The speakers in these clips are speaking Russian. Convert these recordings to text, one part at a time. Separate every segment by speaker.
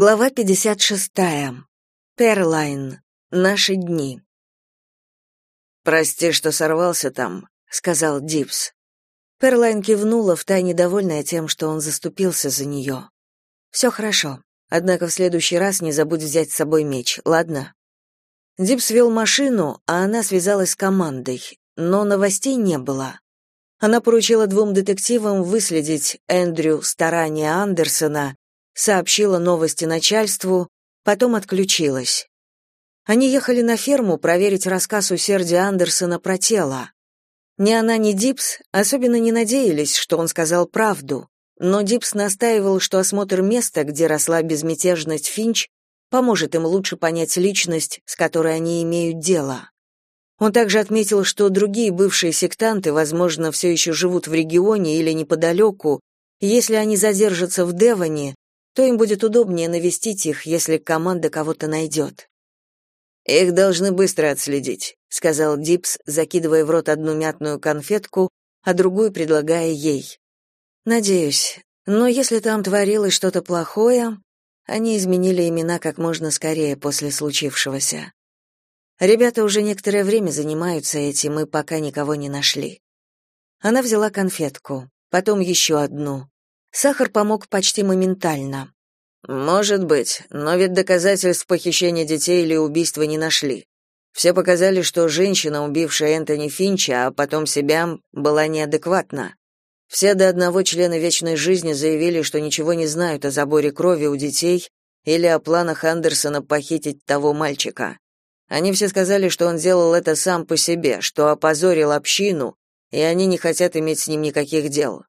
Speaker 1: Глава 56. Перлайн. Наши дни.
Speaker 2: «Прости, что сорвался там», — сказал Дипс.
Speaker 1: Перлайн кивнула, втайне довольная тем, что он заступился за нее. «Все хорошо. Однако в следующий раз не забудь взять с собой меч, ладно?» Дипс вел машину, а она связалась с командой, но новостей не было. Она поручила двум детективам выследить Эндрю старания Андерсона сообщила новости начальству, потом отключилась. Они ехали на ферму проверить рассказ усердия Андерсона про тело. Ни она, ни Дипс особенно не надеялись, что он сказал правду, но Дипс настаивал, что осмотр места, где росла безмятежность Финч, поможет им лучше понять личность, с которой они имеют дело. Он также отметил, что другие бывшие сектанты, возможно, все еще живут в регионе или неподалеку, если они задержатся в Девоне, то им будет удобнее навестить их, если команда кого-то найдет.
Speaker 2: «Их должны быстро отследить», — сказал Дипс, закидывая в рот одну мятную конфетку, а другую предлагая ей.
Speaker 1: «Надеюсь. Но если там творилось что-то плохое, они изменили имена как можно скорее после случившегося. Ребята уже некоторое время занимаются этим и пока никого не нашли». Она взяла конфетку, потом еще одну, Сахар помог почти моментально.
Speaker 2: Может быть, но ведь доказательств похищения детей или убийства не нашли. Все показали, что женщина, убившая Энтони Финча, а потом себя, была неадекватна. Все до одного члена Вечной Жизни заявили, что ничего не знают о заборе крови у детей или о планах Андерсона похитить того мальчика. Они все сказали, что он сделал это сам по себе, что опозорил общину, и они не хотят иметь с ним никаких дел.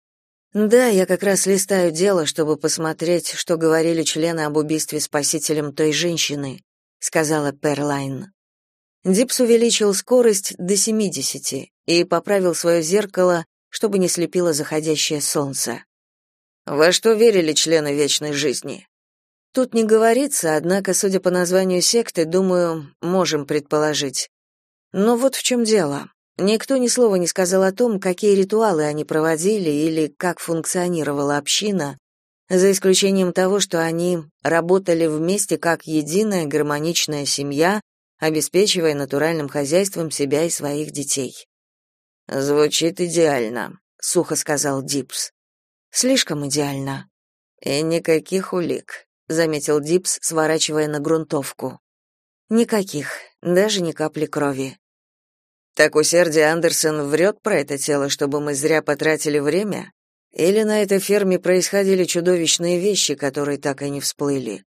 Speaker 1: Да, я как раз листаю дело, чтобы посмотреть, что говорили члены об убийстве спасителем той женщины, сказала Перлайн. Дипс увеличил скорость до 70 и поправил свое зеркало, чтобы не слепило заходящее солнце.
Speaker 2: Во что верили члены вечной жизни?
Speaker 1: Тут не говорится, однако, судя по названию секты, думаю, можем предположить. Но вот в чем дело. Никто ни слова не сказал о том, какие ритуалы они проводили или как функционировала община, за исключением того, что они работали вместе как единая гармоничная семья, обеспечивая натуральным хозяйством себя и своих детей.
Speaker 2: Звучит идеально, сухо сказал Дипс.
Speaker 1: Слишком идеально.
Speaker 2: И никаких улик, заметил Дипс, сворачивая на грунтовку.
Speaker 1: Никаких, даже ни капли крови.
Speaker 2: Так усердие Андерсон врет про это тело, чтобы мы зря потратили время? Или на этой ферме происходили чудовищные вещи, которые так и не всплыли?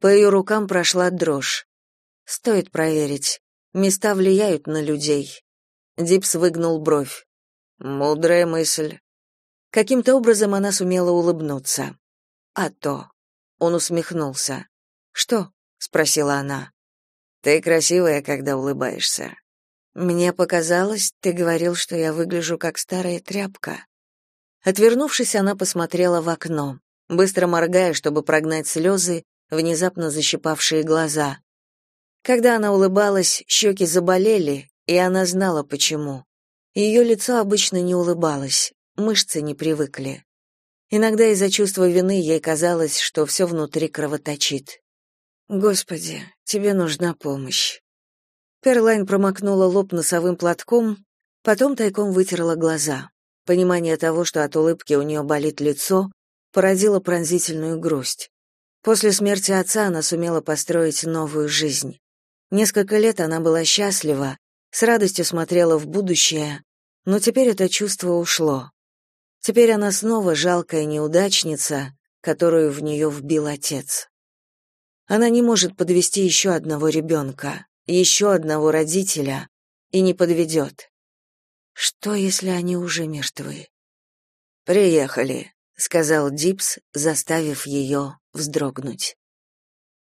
Speaker 1: По ее рукам прошла дрожь. Стоит проверить. Места влияют на людей. Дипс выгнул бровь.
Speaker 2: Мудрая мысль.
Speaker 1: Каким-то образом она сумела улыбнуться. А то. Он усмехнулся. Что? спросила она.
Speaker 2: Ты красивая, когда улыбаешься.
Speaker 1: Мне показалось, ты говорил, что я выгляжу как старая тряпка. Отвернувшись, она посмотрела в окно, быстро моргая, чтобы прогнать слезы, внезапно защипавшие глаза. Когда она улыбалась, щеки заболели, и она знала почему. Ее лицо обычно не улыбалось, мышцы не привыкли. Иногда из-за чувства вины ей казалось, что все внутри кровоточит. Господи, тебе нужна помощь. Кэролайн промокнула лоб носовым платком, потом тайком вытерла глаза. Понимание того, что от улыбки у нее болит лицо, породило пронзительную грусть. После смерти отца она сумела построить новую жизнь. Несколько лет она была счастлива, с радостью смотрела в будущее, но теперь это чувство ушло. Теперь она снова жалкая неудачница, которую в нее вбил отец. Она не может подвести еще одного ребенка еще одного родителя и не подведет. Что, если они уже мертвы?
Speaker 2: «Приехали», — сказал Дипс, заставив ее вздрогнуть.